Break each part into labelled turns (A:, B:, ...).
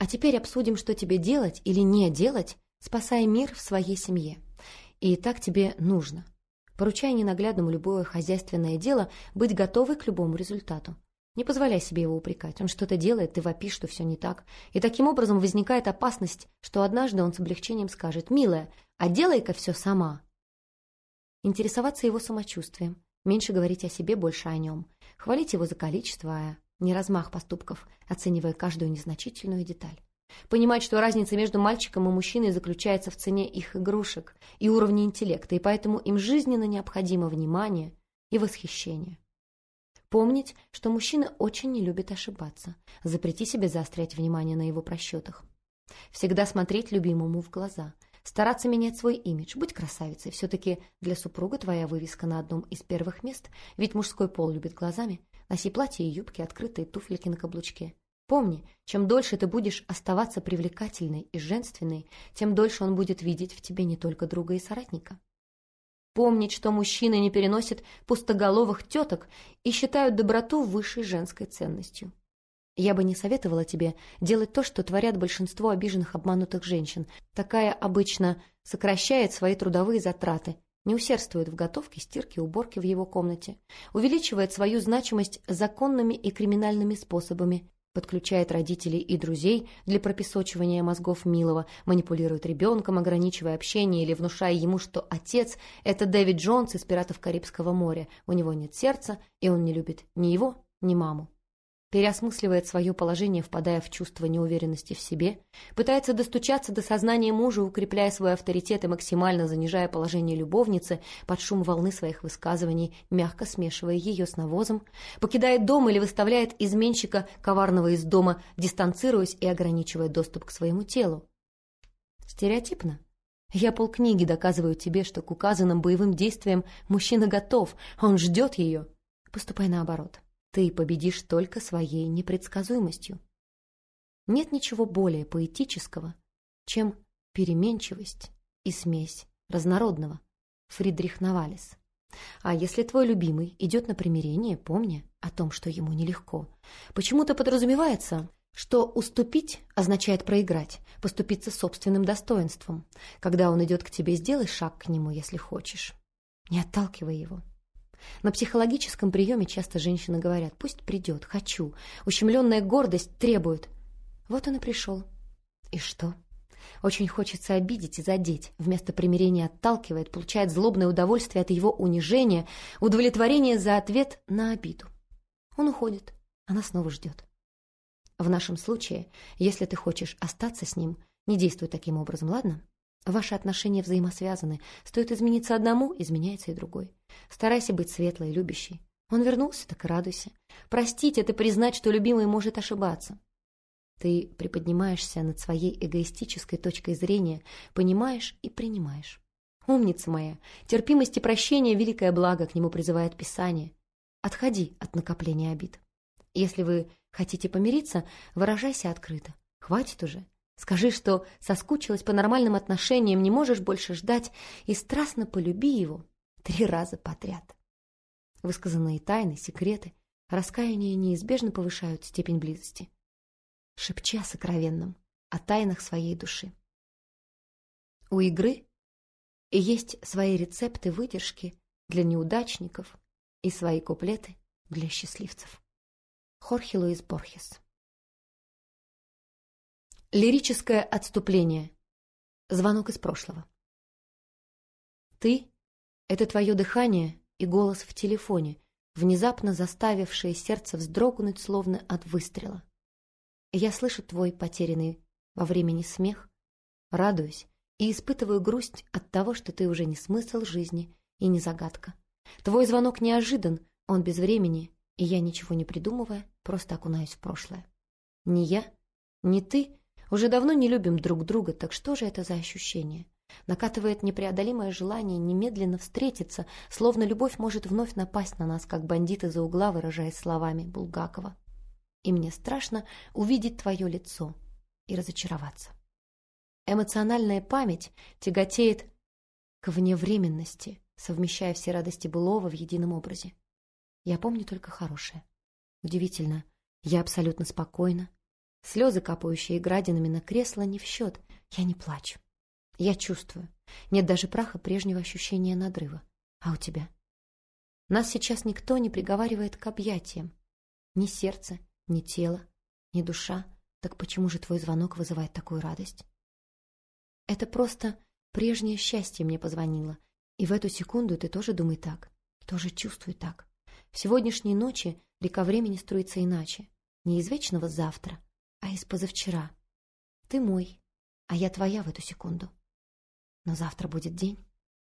A: А теперь обсудим, что тебе делать или не делать, спасая мир в своей семье. И так тебе нужно. Поручай ненаглядному любое хозяйственное дело быть готовой к любому результату. Не позволяй себе его упрекать. Он что-то делает, ты вопишь, что все не так. И таким образом возникает опасность, что однажды он с облегчением скажет «Милая, а делай-ка все сама». Интересоваться его самочувствием, меньше говорить о себе, больше о нем. Хвалить его за количество, а не размах поступков, оценивая каждую незначительную деталь. Понимать, что разница между мальчиком и мужчиной заключается в цене их игрушек и уровне интеллекта, и поэтому им жизненно необходимо внимание и восхищение. Помнить, что мужчина очень не любит ошибаться. Запрети себе заострять внимание на его просчетах. Всегда смотреть любимому в глаза. Стараться менять свой имидж. Будь красавицей. Все-таки для супруга твоя вывеска на одном из первых мест. Ведь мужской пол любит глазами. Носи платья и юбки, открытые туфельки на каблучке. Помни, чем дольше ты будешь оставаться привлекательной и женственной, тем дольше он будет видеть в тебе не только друга и соратника. Помнить, что мужчины не переносят пустоголовых теток и считают доброту высшей женской ценностью. Я бы не советовала тебе делать то, что творят большинство обиженных обманутых женщин. Такая обычно сокращает свои трудовые затраты, не усердствует в готовке, стирке, уборке в его комнате, увеличивает свою значимость законными и криминальными способами, подключает родителей и друзей для пропесочивания мозгов Милова, манипулирует ребенком, ограничивая общение или внушая ему, что отец – это Дэвид Джонс из «Пиратов Карибского моря», у него нет сердца, и он не любит ни его, ни маму переосмысливает свое положение, впадая в чувство неуверенности в себе, пытается достучаться до сознания мужа, укрепляя свой авторитет и максимально занижая положение любовницы под шум волны своих высказываний, мягко смешивая ее с навозом, покидает дом или выставляет изменщика коварного из дома, дистанцируясь и ограничивая доступ к своему телу. Стереотипно. Я полкниги доказываю тебе, что к указанным боевым действиям мужчина готов, он ждет ее. Поступай наоборот. Ты победишь только своей непредсказуемостью. Нет ничего более поэтического, чем переменчивость и смесь разнородного. Фридрих Навалис. А если твой любимый идет на примирение, помни о том, что ему нелегко. Почему-то подразумевается, что уступить означает проиграть, поступиться собственным достоинством. Когда он идет к тебе, сделай шаг к нему, если хочешь. Не отталкивай его. На психологическом приеме часто женщины говорят «пусть придет, хочу». Ущемленная гордость требует. Вот он и пришел. И что? Очень хочется обидеть и задеть. Вместо примирения отталкивает, получает злобное удовольствие от его унижения, удовлетворение за ответ на обиду. Он уходит, она снова ждет. В нашем случае, если ты хочешь остаться с ним, не действуй таким образом, ладно? Ваши отношения взаимосвязаны. Стоит измениться одному, изменяется и другой. Старайся быть светлой, любящей. Он вернулся, так и радуйся. Простить — это признать, что любимый может ошибаться. Ты приподнимаешься над своей эгоистической точкой зрения, понимаешь и принимаешь. Умница моя, терпимость и прощение — великое благо, к нему призывает Писание. Отходи от накопления обид. Если вы хотите помириться, выражайся открыто. Хватит уже. Скажи, что соскучилась по нормальным отношениям, не можешь больше ждать, и страстно полюби его три раза подряд. Высказанные тайны, секреты, раскаяния неизбежно повышают степень близости. Шепчи о сокровенном, о тайнах своей души. У игры есть свои рецепты выдержки для неудачников и свои куплеты для счастливцев. Хорхе Луис Борхес Лирическое отступление. Звонок из прошлого. Ты — это твое дыхание и голос в телефоне, внезапно заставившее сердце вздрогнуть, словно от выстрела. Я слышу твой потерянный во времени смех, радуюсь и испытываю грусть от того, что ты уже не смысл жизни и не загадка. Твой звонок неожидан, он без времени, и я, ничего не придумывая, просто окунаюсь в прошлое. Ни я, ни ты — уже давно не любим друг друга, так что же это за ощущение? Накатывает непреодолимое желание немедленно встретиться, словно любовь может вновь напасть на нас, как бандиты за угла, выражаясь словами Булгакова. И мне страшно увидеть твое лицо и разочароваться. Эмоциональная память тяготеет к вневременности, совмещая все радости былого в едином образе. Я помню только хорошее. Удивительно, я абсолютно спокойна, Слезы, капающие градинами на кресло, не в счет. Я не плачу. Я чувствую. Нет даже праха прежнего ощущения надрыва. А у тебя? Нас сейчас никто не приговаривает к объятиям. Ни сердце, ни тело, ни душа. Так почему же твой звонок вызывает такую радость? Это просто прежнее счастье мне позвонило. И в эту секунду ты тоже думай так. Тоже чувствуй так. В сегодняшней ночи река времени струится иначе. Не из вечного завтра, а из позавчера. Ты мой, а я твоя в эту секунду. Но завтра будет день.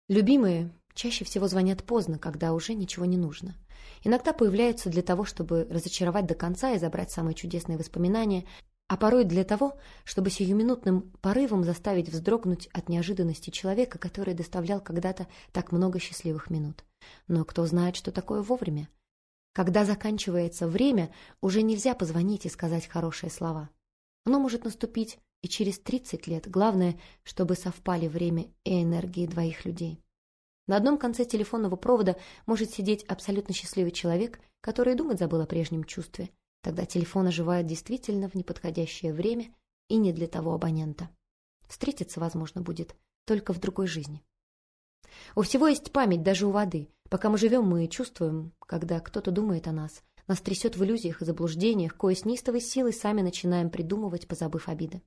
A: Любимые чаще всего звонят поздно, когда уже ничего не нужно. Иногда появляются для того, чтобы разочаровать до конца и забрать самые чудесные воспоминания, а порой для того, чтобы сиюминутным порывом заставить вздрогнуть от неожиданности человека, который доставлял когда-то так много счастливых минут. Но кто знает, что такое вовремя? Когда заканчивается время, уже нельзя позвонить и сказать хорошие слова. Оно может наступить и через 30 лет. Главное, чтобы совпали время и энергии двоих людей. На одном конце телефонного провода может сидеть абсолютно счастливый человек, который думать забыл о прежнем чувстве, Тогда телефон оживает действительно в неподходящее время и не для того абонента. Встретиться, возможно, будет только в другой жизни. У всего есть память, даже у воды. Пока мы живем, мы чувствуем, когда кто-то думает о нас. Нас трясет в иллюзиях и заблуждениях, кое с неистовой силой сами начинаем придумывать, позабыв обиды.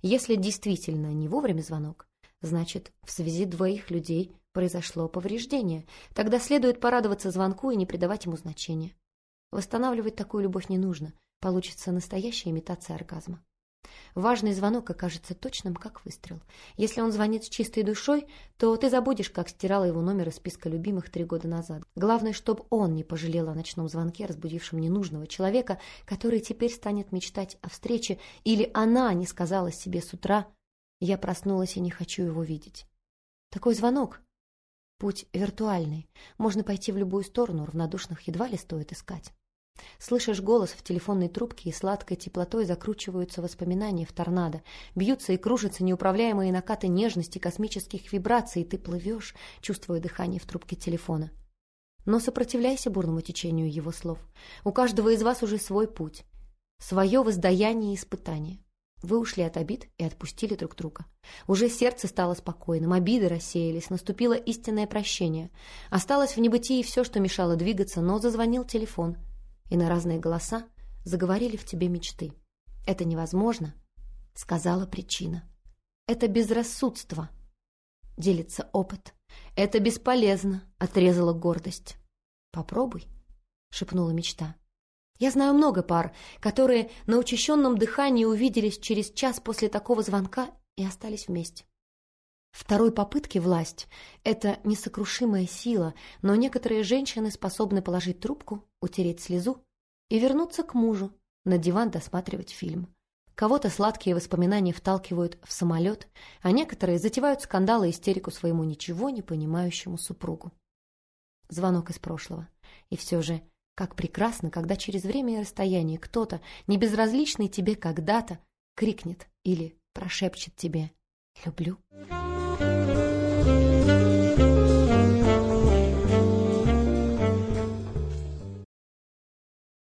A: Если действительно не вовремя звонок, значит, в связи двоих людей произошло повреждение. Тогда следует порадоваться звонку и не придавать ему значения. Восстанавливать такую любовь не нужно, получится настоящая имитация оргазма. Важный звонок окажется точным, как выстрел. Если он звонит с чистой душой, то ты забудешь, как стирала его номер из списка любимых три года назад. Главное, чтобы он не пожалел о ночном звонке, разбудившем ненужного человека, который теперь станет мечтать о встрече, или она не сказала себе с утра «я проснулась и не хочу его видеть». Такой звонок – путь виртуальный. Можно пойти в любую сторону, равнодушных едва ли стоит искать. Слышишь голос в телефонной трубке, и сладкой теплотой закручиваются воспоминания в торнадо. Бьются и кружатся неуправляемые накаты нежности, космических вибраций, и ты плывешь, чувствуя дыхание в трубке телефона. Но сопротивляйся бурному течению его слов. У каждого из вас уже свой путь, свое воздаяние и испытание. Вы ушли от обид и отпустили друг друга. Уже сердце стало спокойным, обиды рассеялись, наступило истинное прощение. Осталось в небытии все, что мешало двигаться, но зазвонил телефон — и на разные голоса заговорили в тебе мечты. Это невозможно, сказала причина. Это безрассудство, делится опыт. Это бесполезно, отрезала гордость. Попробуй, шепнула мечта. Я знаю много пар, которые на учащенном дыхании увиделись через час после такого звонка и остались вместе. Второй попытки власть – это несокрушимая сила, но некоторые женщины способны положить трубку, утереть слезу и вернуться к мужу, на диван досматривать фильм. Кого-то сладкие воспоминания вталкивают в самолет, а некоторые затевают скандалы и истерику своему ничего не понимающему супругу. Звонок из прошлого. И все же, как прекрасно, когда через время и расстояние кто-то, не безразличный тебе когда-то, крикнет или прошепчет тебе «люблю». Thank you.